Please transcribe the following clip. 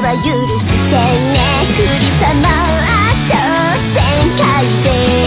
は許してね。栗様は挑戦会で